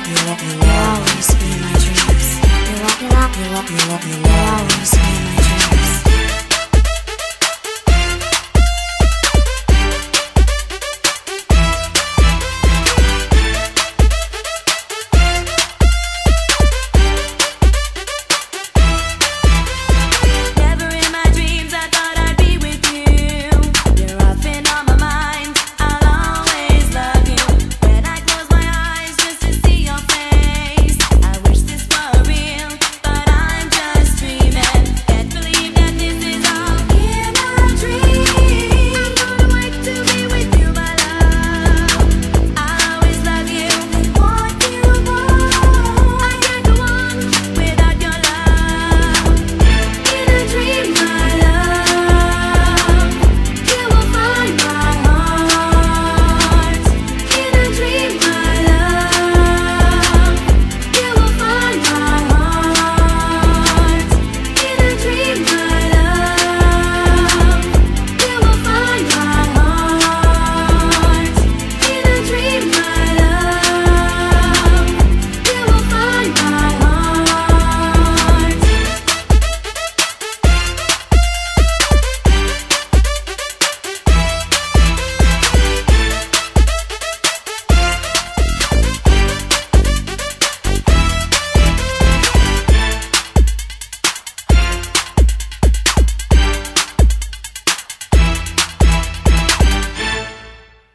up, you up, you always be my dreams. You up, you up, you up, you up, you always be my